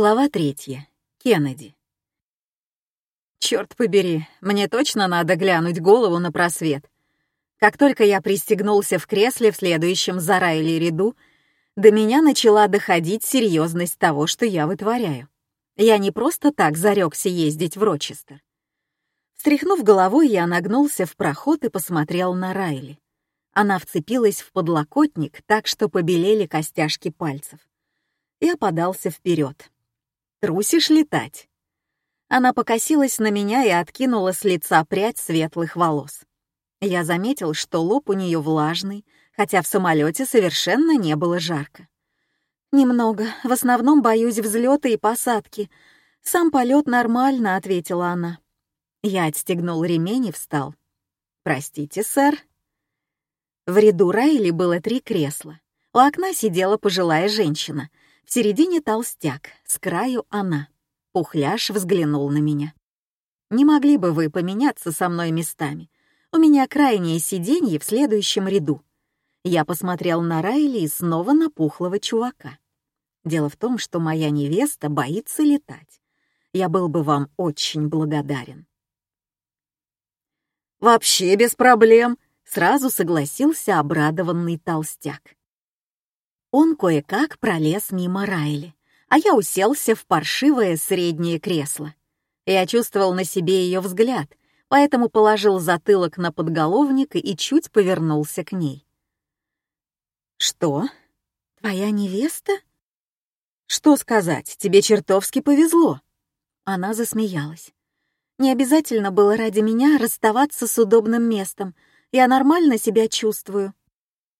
Глава третья. Кеннеди. Черт побери, мне точно надо глянуть голову на просвет. Как только я пристегнулся в кресле в следующем за Райли ряду, до меня начала доходить серьезность того, что я вытворяю. Я не просто так зарекся ездить в Рочестер. Стряхнув головой, я нагнулся в проход и посмотрел на Райли. Она вцепилась в подлокотник так, что побелели костяшки пальцев. Я подался вперед. «Трусишь летать?» Она покосилась на меня и откинула с лица прядь светлых волос. Я заметил, что лоб у нее влажный, хотя в самолете совершенно не было жарко. «Немного. В основном боюсь взлета и посадки. Сам полет нормально», — ответила она. Я отстегнул ремень и встал. «Простите, сэр». В ряду Райли было три кресла. У окна сидела пожилая женщина. Середине толстяк, с краю она. Пухляш взглянул на меня. «Не могли бы вы поменяться со мной местами? У меня крайнее сиденье в следующем ряду». Я посмотрел на Райли и снова на пухлого чувака. Дело в том, что моя невеста боится летать. Я был бы вам очень благодарен. «Вообще без проблем», — сразу согласился обрадованный толстяк. Он кое-как пролез мимо Райли а я уселся в паршивое среднее кресло. Я чувствовал на себе ее взгляд, поэтому положил затылок на подголовник и чуть повернулся к ней. «Что? Твоя невеста?» «Что сказать, тебе чертовски повезло!» Она засмеялась. «Не обязательно было ради меня расставаться с удобным местом. Я нормально себя чувствую».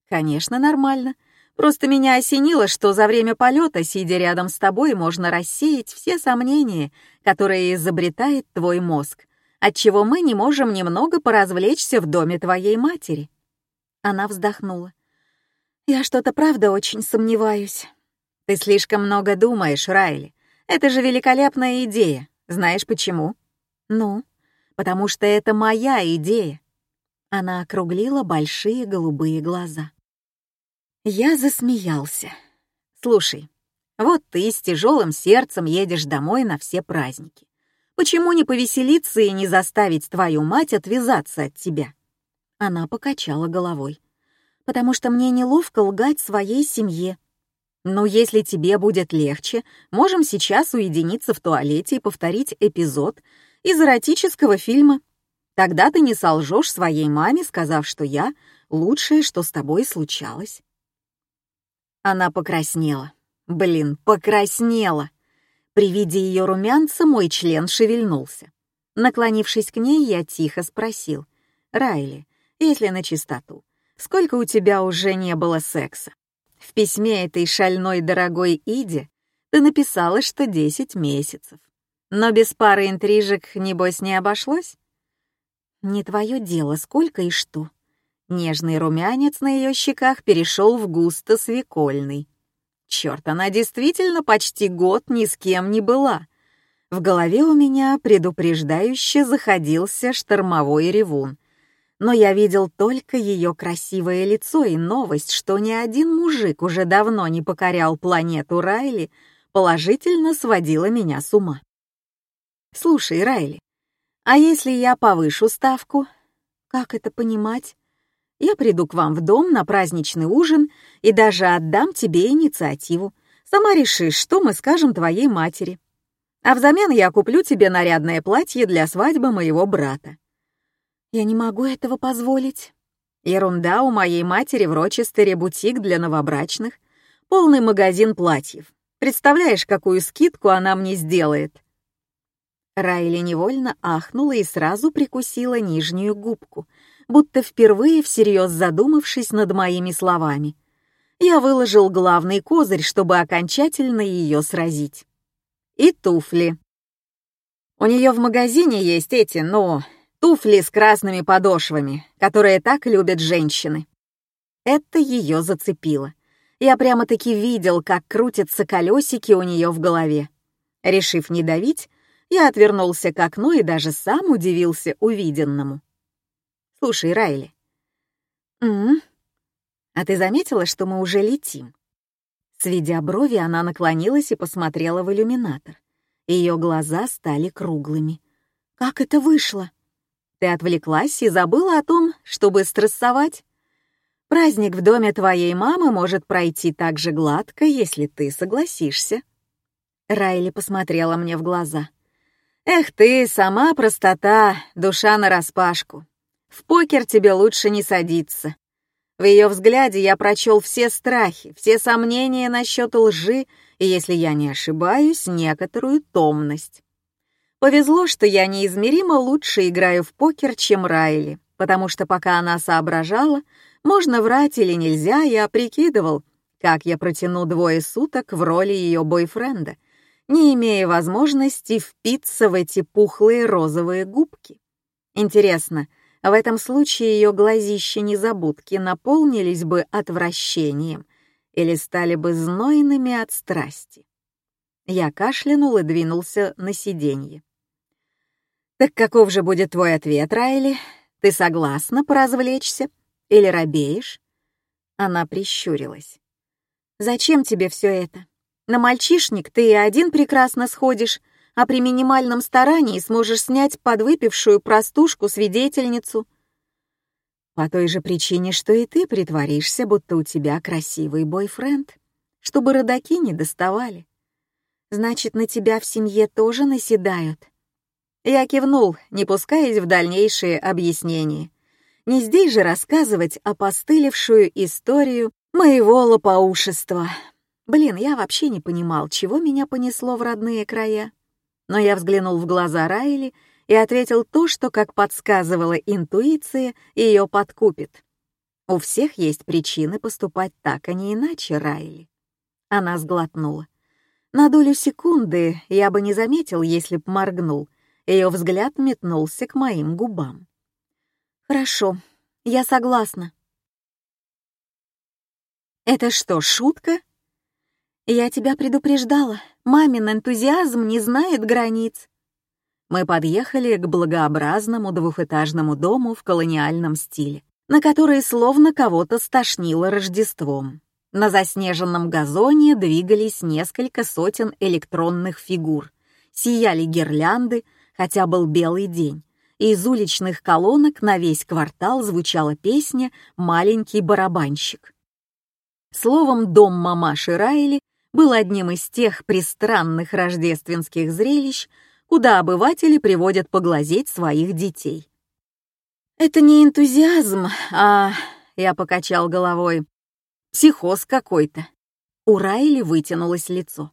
«Конечно, нормально. Просто меня осенило, что за время полета, сидя рядом с тобой, можно рассеять все сомнения, которые изобретает твой мозг, отчего мы не можем немного поразвлечься в доме твоей матери». Она вздохнула. «Я что-то правда очень сомневаюсь». «Ты слишком много думаешь, Райли. Это же великолепная идея. Знаешь почему?» «Ну, потому что это моя идея». Она округлила большие голубые глаза. Я засмеялся. «Слушай, вот ты с тяжелым сердцем едешь домой на все праздники. Почему не повеселиться и не заставить твою мать отвязаться от тебя?» Она покачала головой. «Потому что мне неловко лгать своей семье. Но если тебе будет легче, можем сейчас уединиться в туалете и повторить эпизод из эротического фильма. Тогда ты не солжешь своей маме, сказав, что я — лучшее, что с тобой случалось». Она покраснела. Блин, покраснела. При виде ее румянца мой член шевельнулся. Наклонившись к ней, я тихо спросил. «Райли, если на чистоту, сколько у тебя уже не было секса? В письме этой шальной дорогой Иде ты написала, что 10 месяцев. Но без пары интрижек, небось, не обошлось?» «Не твое дело, сколько и что», Нежный румянец на ее щеках перешел в густо свекольный. Черт, она действительно почти год ни с кем не была. В голове у меня предупреждающе заходился штормовой ревун. Но я видел только ее красивое лицо и новость, что ни один мужик уже давно не покорял планету Райли, положительно сводила меня с ума. «Слушай, Райли, а если я повышу ставку?» «Как это понимать?» Я приду к вам в дом на праздничный ужин и даже отдам тебе инициативу. Сама решишь, что мы скажем твоей матери. А взамен я куплю тебе нарядное платье для свадьбы моего брата. Я не могу этого позволить. Ерунда, у моей матери в Рочестере бутик для новобрачных, полный магазин платьев. Представляешь, какую скидку она мне сделает?» Райли невольно ахнула и сразу прикусила нижнюю губку — будто впервые всерьез задумавшись над моими словами. Я выложил главный козырь, чтобы окончательно ее сразить. И туфли. У нее в магазине есть эти, ну, туфли с красными подошвами, которые так любят женщины. Это ее зацепило. Я прямо-таки видел, как крутятся колесики у нее в голове. Решив не давить, я отвернулся к окну и даже сам удивился увиденному. Слушай, Райли. М, А ты заметила, что мы уже летим? Сведя брови, она наклонилась и посмотрела в иллюминатор. Ее глаза стали круглыми. «Как это вышло?» «Ты отвлеклась и забыла о том, чтобы стрессовать?» «Праздник в доме твоей мамы может пройти так же гладко, если ты согласишься». Райли посмотрела мне в глаза. «Эх ты, сама простота, душа нараспашку. В покер тебе лучше не садиться. В ее взгляде я прочел все страхи, все сомнения насчет лжи и, если я не ошибаюсь, некоторую томность. Повезло, что я неизмеримо лучше играю в покер, чем Райли, потому что пока она соображала, можно врать или нельзя, я прикидывал, как я протяну двое суток в роли ее бойфренда, не имея возможности впиться в эти пухлые розовые губки. Интересно, в этом случае ее глазища-незабудки наполнились бы отвращением или стали бы знойными от страсти. Я кашлянул и двинулся на сиденье. «Так каков же будет твой ответ, Райли? Ты согласна поразвлечься? Или робеешь?» Она прищурилась. «Зачем тебе все это? На мальчишник ты и один прекрасно сходишь, а при минимальном старании сможешь снять подвыпившую простушку-свидетельницу. По той же причине, что и ты притворишься, будто у тебя красивый бойфренд, чтобы родаки не доставали. Значит, на тебя в семье тоже наседают. Я кивнул, не пускаясь в дальнейшие объяснения. Не здесь же рассказывать опостылевшую историю моего лопоушества. Блин, я вообще не понимал, чего меня понесло в родные края но я взглянул в глаза Райли и ответил то, что, как подсказывала интуиция, ее подкупит. У всех есть причины поступать так, а не иначе, Райли. Она сглотнула. На долю секунды я бы не заметил, если б моргнул. Ее взгляд метнулся к моим губам. «Хорошо, я согласна». «Это что, шутка?» «Я тебя предупреждала. Мамин энтузиазм не знает границ». Мы подъехали к благообразному двухэтажному дому в колониальном стиле, на который словно кого-то стошнило Рождеством. На заснеженном газоне двигались несколько сотен электронных фигур. Сияли гирлянды, хотя был белый день. И из уличных колонок на весь квартал звучала песня «Маленький барабанщик». Словом, дом мамаши Райли был одним из тех пристранных рождественских зрелищ, куда обыватели приводят поглазеть своих детей. «Это не энтузиазм, а...» — я покачал головой. «Психоз какой-то». У Райли вытянулось лицо.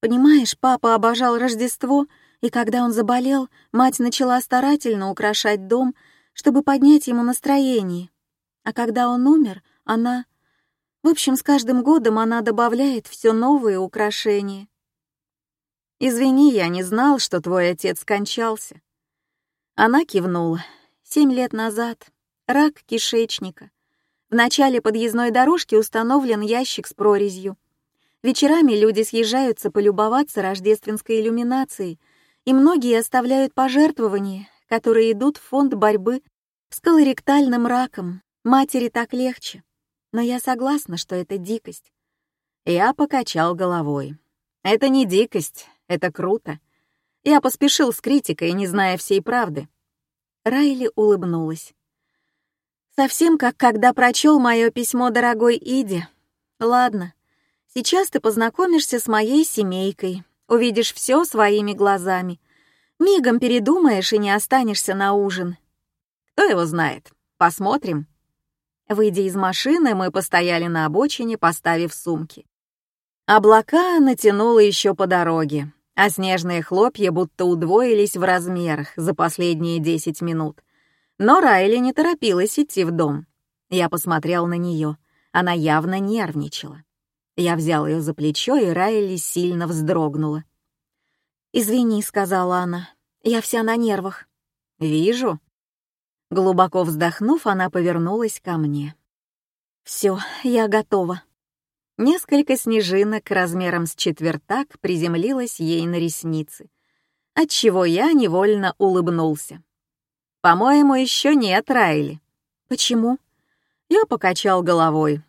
«Понимаешь, папа обожал Рождество, и когда он заболел, мать начала старательно украшать дом, чтобы поднять ему настроение. А когда он умер, она в общем, с каждым годом она добавляет все новые украшения. «Извини, я не знал, что твой отец скончался». Она кивнула. Семь лет назад. Рак кишечника. В начале подъездной дорожки установлен ящик с прорезью. Вечерами люди съезжаются полюбоваться рождественской иллюминацией, и многие оставляют пожертвования, которые идут в фонд борьбы с колоректальным раком. Матери так легче но я согласна, что это дикость. Я покачал головой. Это не дикость, это круто. Я поспешил с критикой, не зная всей правды. Райли улыбнулась. Совсем как когда прочел мое письмо дорогой Иде. Ладно, сейчас ты познакомишься с моей семейкой, увидишь все своими глазами. Мигом передумаешь и не останешься на ужин. Кто его знает? Посмотрим. Выйдя из машины, мы постояли на обочине, поставив сумки. Облака натянуло еще по дороге, а снежные хлопья будто удвоились в размерах за последние десять минут. Но Райли не торопилась идти в дом. Я посмотрел на нее. Она явно нервничала. Я взял ее за плечо, и Райли сильно вздрогнула. «Извини», — сказала она, — «я вся на нервах». «Вижу», Глубоко вздохнув, она повернулась ко мне. «Все, я готова». Несколько снежинок размером с четвертак приземлилось ей на ресницы, отчего я невольно улыбнулся. «По-моему, еще нет, Райли». «Почему?» Я покачал головой.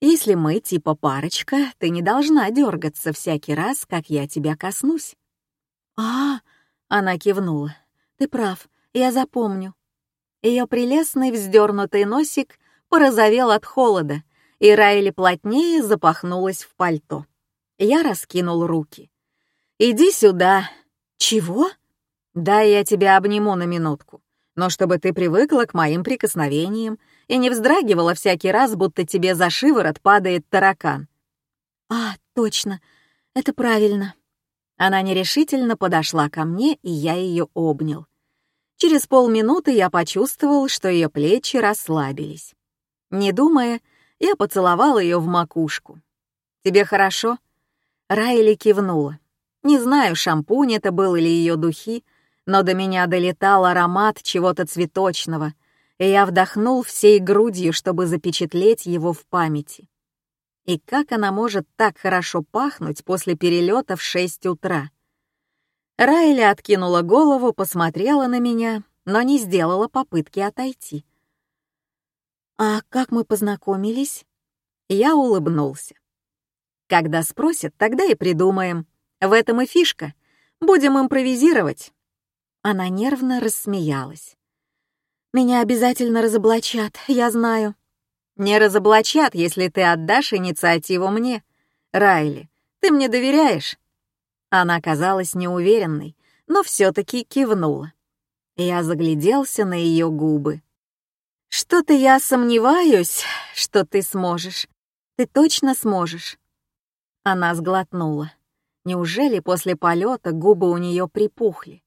Если мы типа парочка, ты не должна дергаться всякий раз, как я тебя коснусь. А, она кивнула. Ты прав, я запомню. Ее прелестный вздернутый носик порозовел от холода, и Райли плотнее запахнулась в пальто. Я раскинул руки. «Иди сюда». «Чего?» «Да, я тебя обниму на минутку, но чтобы ты привыкла к моим прикосновениям и не вздрагивала всякий раз, будто тебе за шиворот падает таракан». «А, точно, это правильно». Она нерешительно подошла ко мне, и я ее обнял. Через полминуты я почувствовал, что ее плечи расслабились. Не думая, я поцеловал ее в макушку. «Тебе хорошо?» Райли кивнула. Не знаю, шампунь это был или ее духи, но до меня долетал аромат чего-то цветочного, и я вдохнул всей грудью, чтобы запечатлеть его в памяти. И как она может так хорошо пахнуть после перелета в шесть утра? Райли откинула голову, посмотрела на меня, но не сделала попытки отойти. «А как мы познакомились?» Я улыбнулся. «Когда спросят, тогда и придумаем. В этом и фишка. Будем импровизировать». Она нервно рассмеялась. «Меня обязательно разоблачат, я знаю». «Не разоблачат, если ты отдашь инициативу мне. Райли, ты мне доверяешь?» Она казалась неуверенной, но все-таки кивнула. Я загляделся на ее губы. «Что-то я сомневаюсь, что ты сможешь. Ты точно сможешь». Она сглотнула. Неужели после полета губы у нее припухли?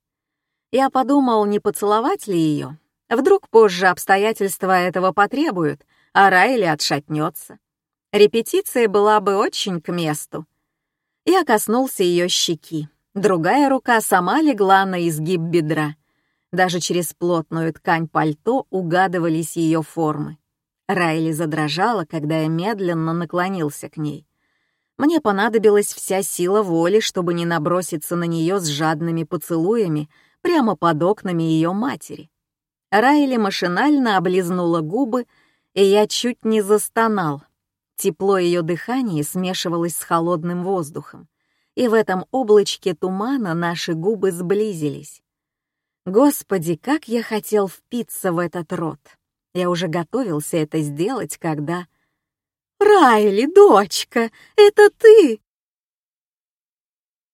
Я подумал, не поцеловать ли ее. Вдруг позже обстоятельства этого потребуют, а Райли отшатнется. Репетиция была бы очень к месту. Я коснулся ее щеки. Другая рука сама легла на изгиб бедра. Даже через плотную ткань пальто угадывались ее формы. Райли задрожала, когда я медленно наклонился к ней. Мне понадобилась вся сила воли, чтобы не наброситься на нее с жадными поцелуями прямо под окнами ее матери. Райли машинально облизнула губы, и я чуть не застонал. Тепло ее дыхания смешивалось с холодным воздухом, и в этом облачке тумана наши губы сблизились. Господи, как я хотел впиться в этот рот! Я уже готовился это сделать, когда... «Райли, дочка, это ты!»